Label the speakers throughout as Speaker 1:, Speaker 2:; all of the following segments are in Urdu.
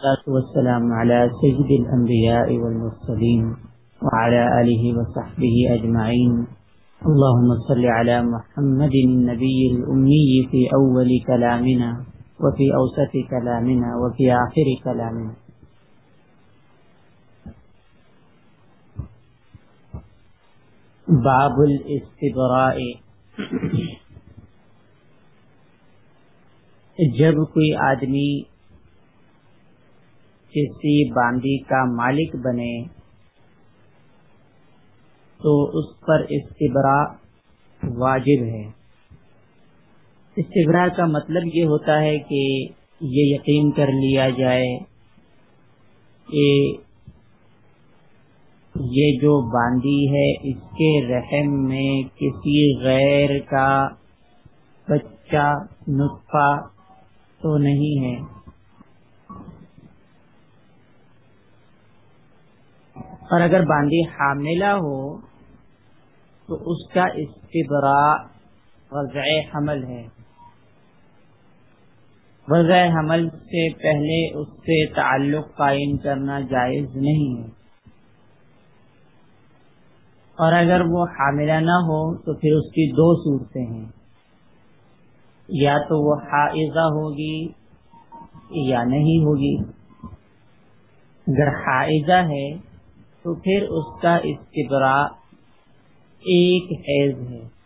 Speaker 1: والسلام على سيد الأنبياء والمرسلين وعلى آله وصحبه أجمعين. اللهم صل على محمد النبي الأمي في أول كلامنا وفي أوسط كلامنا وفي آخر كلامنا. باب الاستبراء. جب کوئی آدمی کسی باندی کا مالک بنے تو اس پر استبرا واجب ہے۔ استبرا کا مطلب یہ ہوتا ہے کہ یہ یقین کر لیا جائے کہ یہ جو باندی ہے، اس کے رحم میں کسی غیر کا بچہ نطفہ تو نہیں ہے۔ اور اگر باندی حاملہ ہو، تو اس کا استبرا وضع حمل ہے۔ وضع حمل سے پہلے اس سے تعلق قائم کرنا جائز نہیں ہے۔ اور اگر وہ حاملہ نہ ہو، تو پھر اس کی دو صورتیں ہیں۔ یا تو وہ حائضہ ہوگی یا نہیں ہوگی۔ اگر حائضہ ہے تو پھر اس کا استبرا ایک حیض ہے۔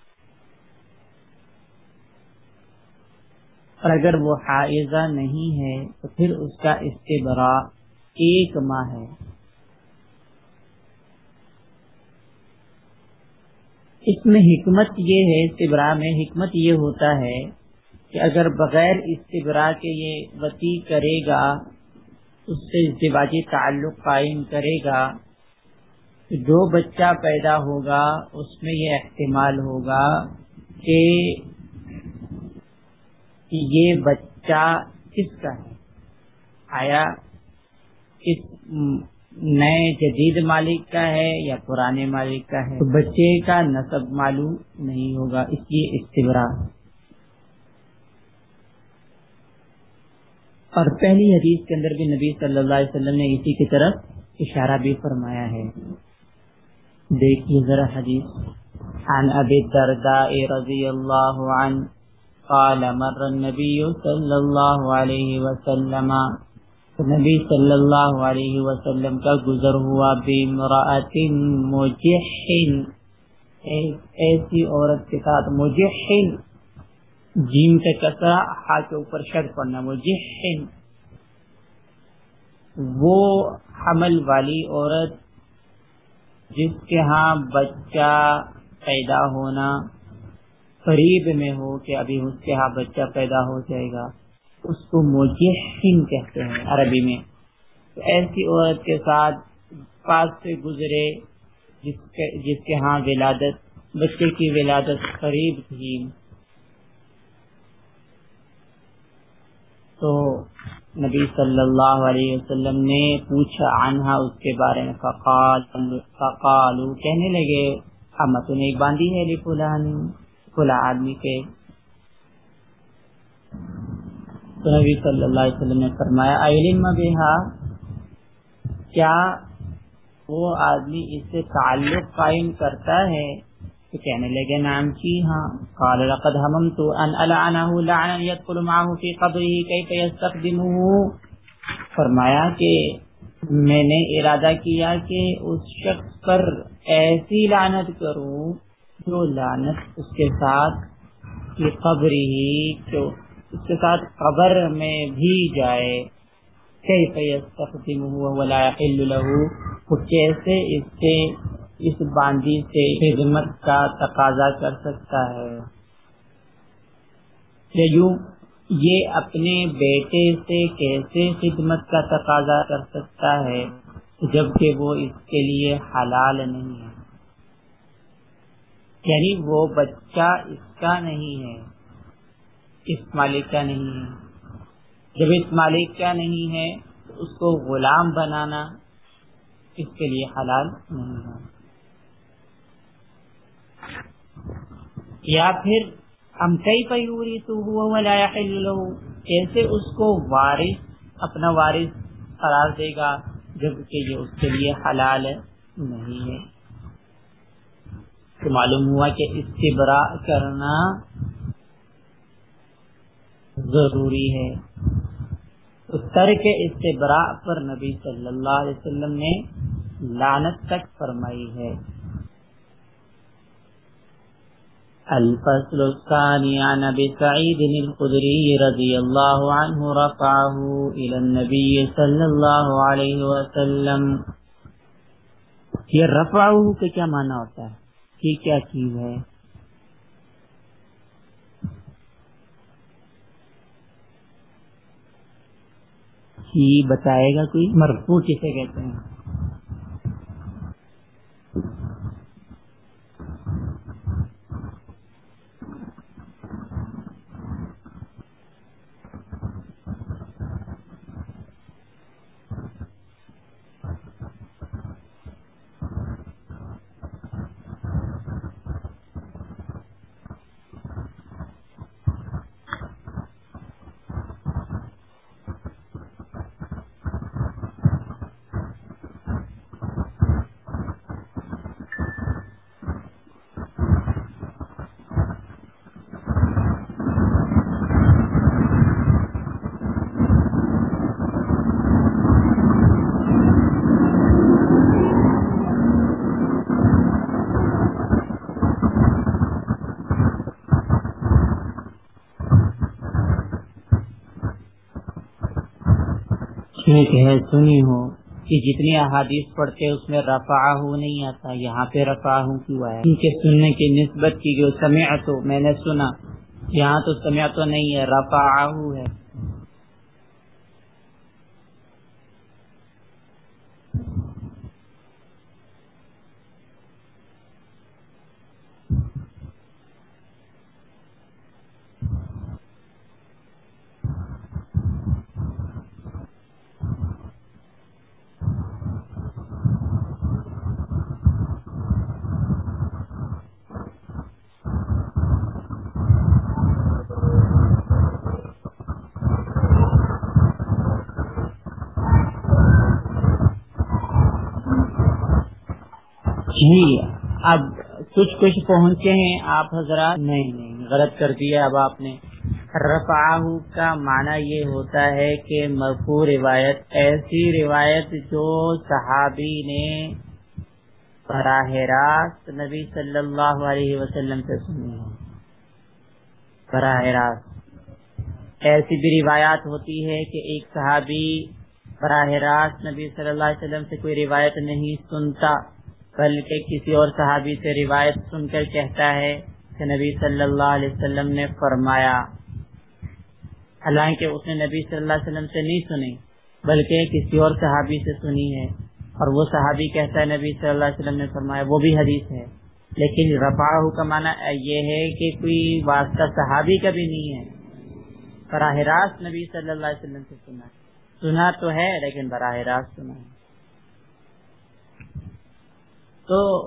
Speaker 1: اور اگر وہ حائضہ نہیں ہے، تو پھر اس کا استبرا ایک ماہ ہے۔ اس میں حکمت یہ ہے استبرا میں حکمت یہ ہوتا ہے کہ اگر بغیر استبرا کے یہ وتی کرے گا، اس سے ازدواجی تعلق قائم کرے گا جو بچہ پیدا ہوگا، اس میں یہ احتمال ہوگا کہ یہ بچہ کس کا ہے۔ آیا کس نئے جدید مالک کا ہے یا پرانے مالک کا ہے؟ تو بچے کا نصب معلوم نہیں ہوگا، اس لیے استبرا۔ اور پہلی حدیث کے اندر بھی نبی صلی اللہ علیہ وسلم نے اسی کی طرف اشارہ بھی فرمایا ہے۔ دیکھیے ذرا حدیث۔ عن ابی الدرداء رضی اللہ عنہ قال مر النبی صلی اللہ علیہ وسلم۔ نبی صلی اللہ علیہ وسلم کا گزر ہوا بمرأت مجحن۔ ایسی عورت کے ساتھ مجحن۔ جیم کے کسرا ہا کے اوپر شد پڑنا مجحن۔ وہ حمل والی عورت جس کے ہاں بچہ پیدا ہونا قریب میں ہو کہ ابھی اس کے ہاں بچہ پیدا ہو جائے گا، اس کو مجحن کہتے ہیں عربی میں۔ تو ایسی عورت کے ساتھ پاس سے گزرے، جس کے جس کے ہاں ولادت، بچے کی ولادت قریب تھی۔ تو نبی صلی اللہ علیہ وسلم نے پوچھا عنہا اس کے بارے میں، فقال فقالو، کہنے لگے ہم نے باندھی ہے لی فلان فلا آدمی کے۔ تو نبی صلی اللہ علیہ وسلم نے فرمایا علم بہا، کیا وہ آدمی اس سے تعلق قائم کرتا ہے؟ تو کہنے لگے نام کی جی ہاں۔ قال، لقد هممت ان العنه لعنا يدخل معه في قبره كيف يستخدمه؟ فرمایا کہ میں نے ارادہ کیا کہ اس شخص پر ایسی لعنت کروں جو لعنت اس کے ساتھ کی قبر ہی، جو اس کے ساتھ قبر میں بھی جائے۔ كيف يستخدمه ولا يحل له؟ وہ کیسے اس سے اس باندی سے خدمت کا تقاضا کر سکتا ہے۔ یہ اپنے بیٹے سے کیسے خدمت کا تقاضا کر سکتا ہے، جبکہ وہ اس کے لیے حلال نہیں ہے۔ یعنی وہ بچہ اس کا نہیں ہے، اس مالک کا نہیں ہے۔ جب اس مالک کا نہیں ہے تو اس کو غلام بنانا اس کے لیے حلال نہیں ہے۔ یا پھر ہم کئی پیوری تو ہوا کیسے اس کو وارث، اپنا وارث قرار دے گا جبکہ یہ اس کے لیے حلال نہیں ہے۔ تو معلوم ہوا کہ استبرا کرنا ضروری ہے۔ ترک استبراء پر نبی صلی اللہ علیہ وسلم نے لانت تک فرمائی ہے۔ الفصل الثاني عن ابي سعيد الخدري رضي الله عنه رفعه الى النبي صلى الله عليه وسلم. یہ رفعه کا کیا معنی ہوتا ہے؟ یہ کیا چیز ہے؟ کی بتائے گا کوئی؟ مرفوع کسے کہتے ہیں؟ ہے سنی ہو کہ جتنی احادیث پڑھتے اس میں رفا نہیں آتا، یہاں پہ رفا کیوں آیا؟ ان کے سننے کی نسبت کی جو سمعتو میں نے سنا، یہاں تو سمعتو نہیں ہے رفا ہے۔ جی اب کچھ کچھ پہنچے ہیں، آپ حضرات۔ نہیں نہیں، غلط کر دیا۔ اب آپ نے۔ رفاہ کا معنی یہ ہوتا ہے کہ مرفوع روایت، ایسی روایت جو صحابی نے براہ راست نبی صلی اللہ علیہ وسلم سے سنی ہے براہ راست۔ ایسی بھی روایات ہوتی ہے کہ ایک صحابی براہ راست نبی صلی اللہ علیہ وسلم سے کوئی روایت نہیں سنتا۔ بلکہ کسی اور صحابی سے روایت سن کر کہتا ہے کہ نبی صلی اللہ علیہ وسلم نے فرمایا، حالانکہ اس نے نبی صلی اللہ علیہ وسلم سے نہیں سنی، بلکہ کسی اور صحابی سے سنی ہے۔ اور وہ صحابی کہتا ہے، نبی صلی اللہ علیہ وسلم نے فرمایا، وہ بھی حدیث ہے۔ لیکن رفاع کا معنی یہ ہے کہ کوئی واسطہ صحابی کا بھی نہیں ہے۔ براہ راست نبی صلی اللہ علیہ وسلم سے سنا۔ سنا تو ہے، لیکن براہ راست سنا ہے۔ تو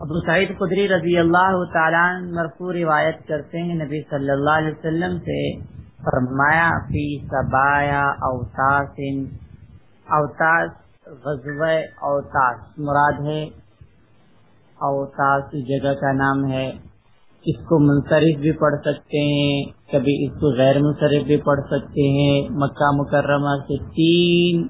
Speaker 1: ابو سعید قدری رضی اللہ تعالیٰ مرفوع روایت کرتے ہیں، نبی صلی اللہ علیہ وسلم سے فرمایا، فی سبایا اوتاس اوتاس غزو اوتاس، مراد ہے اوتاس جگہ کا نام ہے۔ اس کو منصرف بھی پڑھ سکتے ہیں، کبھی اس کو غیر منصرف بھی پڑھ سکتے ہیں۔ مکہ مکرمہ سے تین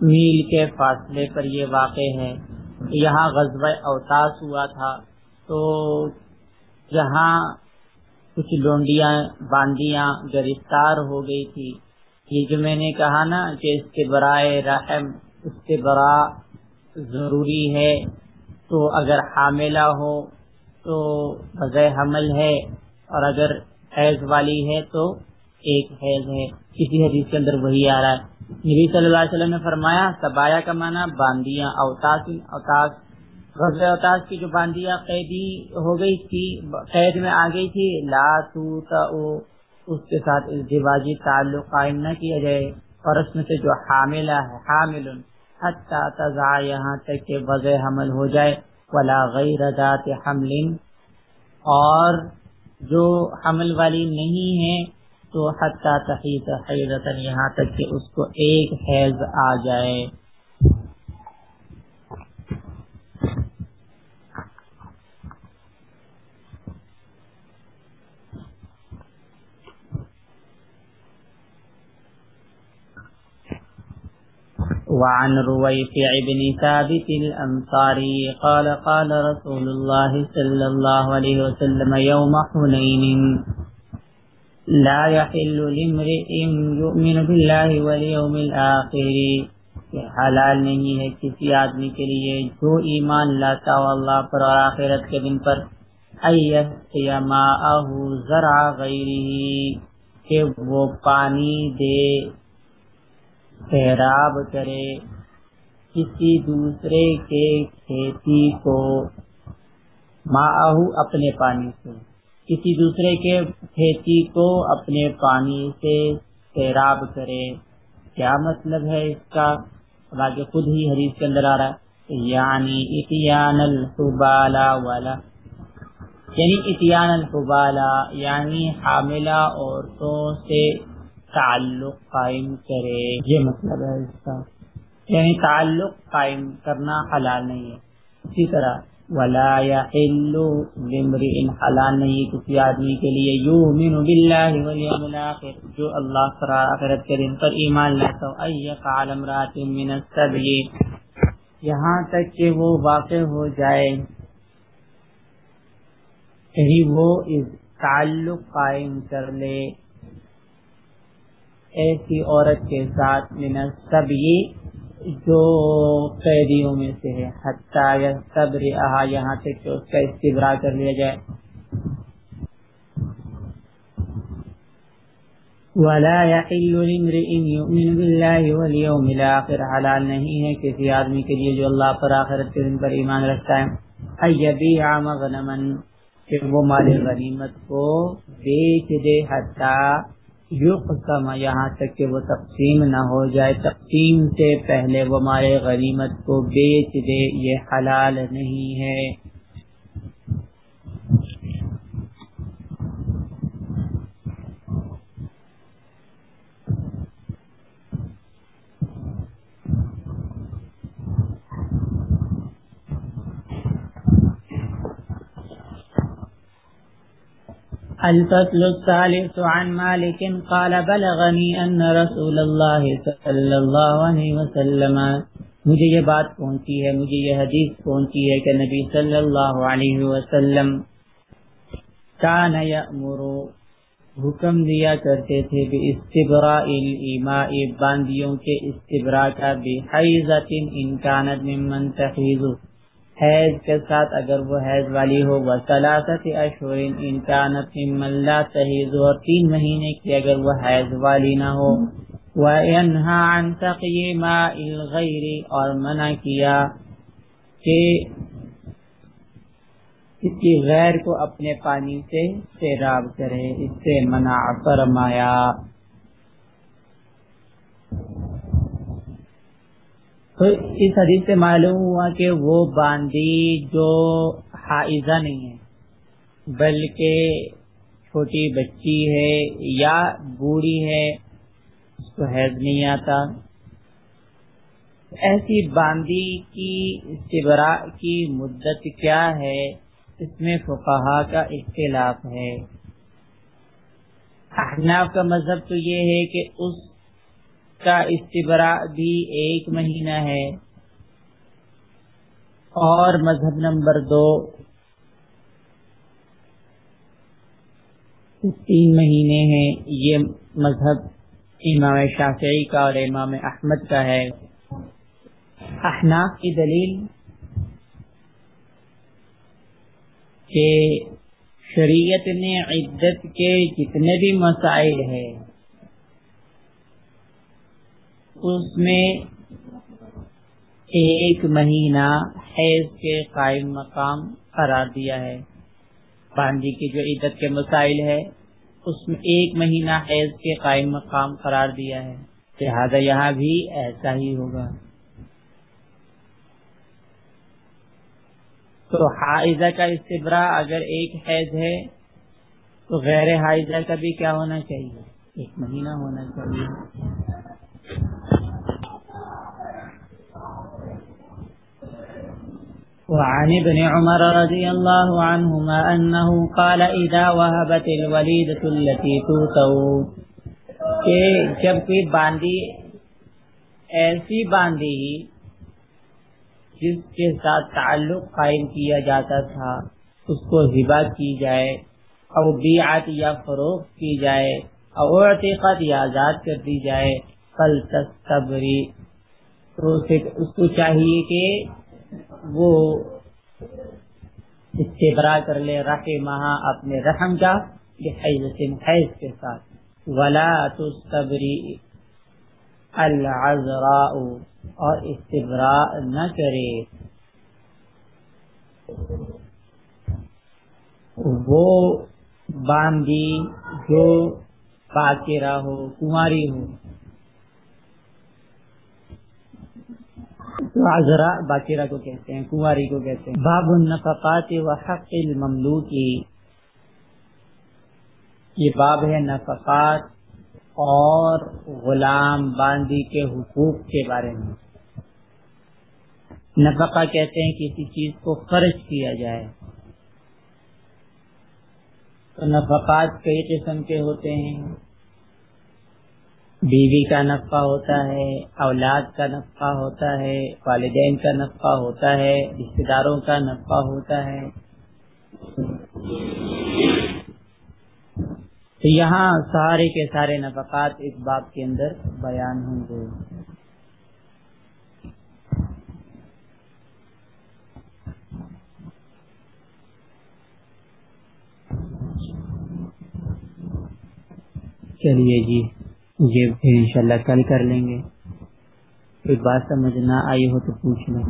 Speaker 1: میل کے فاصلے پر یہ واقع ہے۔ یہاں غزب اوتاس ہوا تھا، تو جہاں کچھ لونڈیاں، باندیاں گرفتار ہو گئی تھی۔ یہ جو میں نے کہا نا کہ اس کے برائے رحم، اس کے برا ضروری ہے۔ تو اگر حاملہ ہو تو وضع حمل ہے، اور اگر حیض والی ہے تو ایک حیض ہے۔ کسی حدیث کے اندر وہی آ رہا ہے۔ نبی صلی اللہ علیہ وسلم نے فرمایا سبایا کا معنی باندیاں، اوتاس اوتاس غزل اوتاس کی جو باندیاں قیدی ہو گئی تھی، قید میں آ گئی تھی، لا تو اس کے ساتھ ازدواجی تعلق قائم نہ کیا جائے، اور اس میں سے جو حاملہ ہے، حامل، حتی تزا یہاں تک کہ وضع حمل ہو جائے، ولا غیر ذات حمل، اور جو حمل والی نہیں ہے تو حتی تحیط حیرتن یہاں تک کہ اس کو ایک حیض آ جائے۔ وعن رويفع بن ثابت الأنصاري قال قال رسول الله صلى الله عليه وسلم يوم حنين لا يحل لامرئ يؤمن بالله واليوم الآخر. یہ حلال نہیں ہے کسی آدمی کے لیے جو ایمان لاتا ہو اللہ پر اور آخرت کے دن پر. ذرا غیره کہ وہ پانی دے سیراب کرے کسی دوسرے کے کھیتی کو. ماہو اپنے پانی سے۔ کسی دوسرے کے کھیتی کو اپنے پانی سے سیراب کرے، کیا مطلب ہے اس کا؟ آگے خود ہی حدیث کے اندر آ رہا ہے یعنی اتیان الحبالا والا یعنی اتیان الحبالا یعنی حاملہ عورتوں سے تعلق قائم کرے۔ یہ مطلب ہے اس کا یعنی تعلق قائم کرنا حلال نہیں ہے۔ اسی طرح ولا حلال نہیں کسی آدمی کے لیے، یؤمن باللہ والیوم الاخر جو اللہ پر آخرت کے دن پر ایمان لاتا ہو۔ ایقع امرات من السبی یہاں تک کہ وہ واقع ہو جائے۔ یعنی وہ اس تعلق قائم کر لے۔ ایسی عورت کے ساتھ من سب جو قیدیوں میں سے ہے، حتیٰ یا صبر یہاں تک کہ اس کا استبرا کر لیا جائے۔ ولا يحل لامرئ يؤمن بالله واليوم الاخر حلال نہیں ہے کسی آدمی کے لیے جو اللہ پر آخرت کے دن پر ایمان رکھتا ہے۔ ایبیع مغنما، کہ وہ مال غنیمت کو بیچ دے، حتیٰ یقسم یہاں تک کہ وہ تقسیم نہ ہو جائے۔ تقسیم سے پہلے وہ ہمارے غنیمت کو بیچ دے، یہ حلال نہیں ہے۔ الفصل الثالث عن مالك قال بلغني أن رسول الله صلى الله عليه وسلم مجھے یہ بات پہنچی ہے، مجھے یہ حدیث پہنچی ہے کہ نبی صلی اللہ علیہ وسلم کان یأمر حکم دیا کرتے تھے بے استبراء الایماء باندیوں کے استبراء کا بحیزت انکانت ممن تحیزو حیض کے ساتھ اگر وہ حیض والی ہو، وہ سلاست اشور انکانت ملا تحیض، اور تین مہینے کی اگر وہ حیض والی نہ ہو۔ وَيَنْهَا عَنْ تَقْيِ مَاءِ الْغَيْرِ، اور منع کیا کہ اس کی غیر کو اپنے پانی سے سیراب کرے، اس سے منع فرمایا۔ تو اس حدیث سے معلوم ہوا کہ وہ باندی جو حائزہ نہیں ہے، بلکہ چھوٹی بچی ہے یا بوڑھی ہے، اس کو حیض نہیں آتا۔ ایسی باندی کی استبرا کی مدت کیا ہے؟ اس میں فقہا کا اختلاف ہے۔ احناف کا مذہب تو یہ ہے کہ اس کا استبرا بھی ایک مہینہ ہے۔ اور مذہب نمبر دو تین مہینے ہیں، یہ مذہب امام شافعی کا اور امام احمد کا ہے۔ احناف کی دلیل کہ شریعت نے عدت کے جتنے بھی مسائل ہیں اس میں ایک مہینہ حیض کے قائم مقام قرار دیا ہے۔ باندی کی جو عدت کے مسائل ہے اس میں ایک مہینہ حیض کے قائم مقام قرار دیا ہے۔ لہذا یہاں بھی ایسا ہی ہوگا۔ تو حائضہ کا استبرا اگر ایک حیض ہے، تو غیر حائضہ کا بھی کیا ہونا چاہیے؟ ایک مہینہ ہونا چاہیے۔ وعن ابن عمر رضي الله عنهما أنه قال إذا وهبت الوليدة التي توتو. کہ جب کوئی باندی ایسی باندی جس کے ساتھ تعلق قائم کیا جاتا تھا، اس کو ہبا کی جائے، اور بیعت یا فروخت کی جائے، اور عتیقت یا آزاد کر دی جائے کل تصبری تو اس کو چاہیے کہ وہ استبرا کر لے رح مہا اپنے رحم کا حیض کے ساتھ۔ ولا تصبری العذراء، اور استبرا نہ کرے۔ وہ باندی جو باقیرہ ہو کماری ہو۔ عذرا باقیرہ کو کہتے ہیں، کنواری کو کہتے ہیں۔ باب النفقات و حق المملوکی یہ باب ہے نفقات اور غلام باندی کے حقوق کے بارے میں۔ نفقہ کہتے ہیں کسی چیز کو خرچ کیا جائے۔ تو نفقات کئی قسم کے ہوتے ہیں۔ بیوی کا نفع ہوتا ہے، اولاد کا نفع ہوتا ہے، والدین کا نفع ہوتا ہے رشتے داروں کا نفع ہوتا ہے۔ تو یہاں سارے کے سارے نفقات اس بات کے اندر بیان ہوں گے۔ چلیے جی۔ یہ انشاءاللہ کل کر لیں گے۔ کوئی بات سمجھ نہ آئی ہو تو پوچھ لیں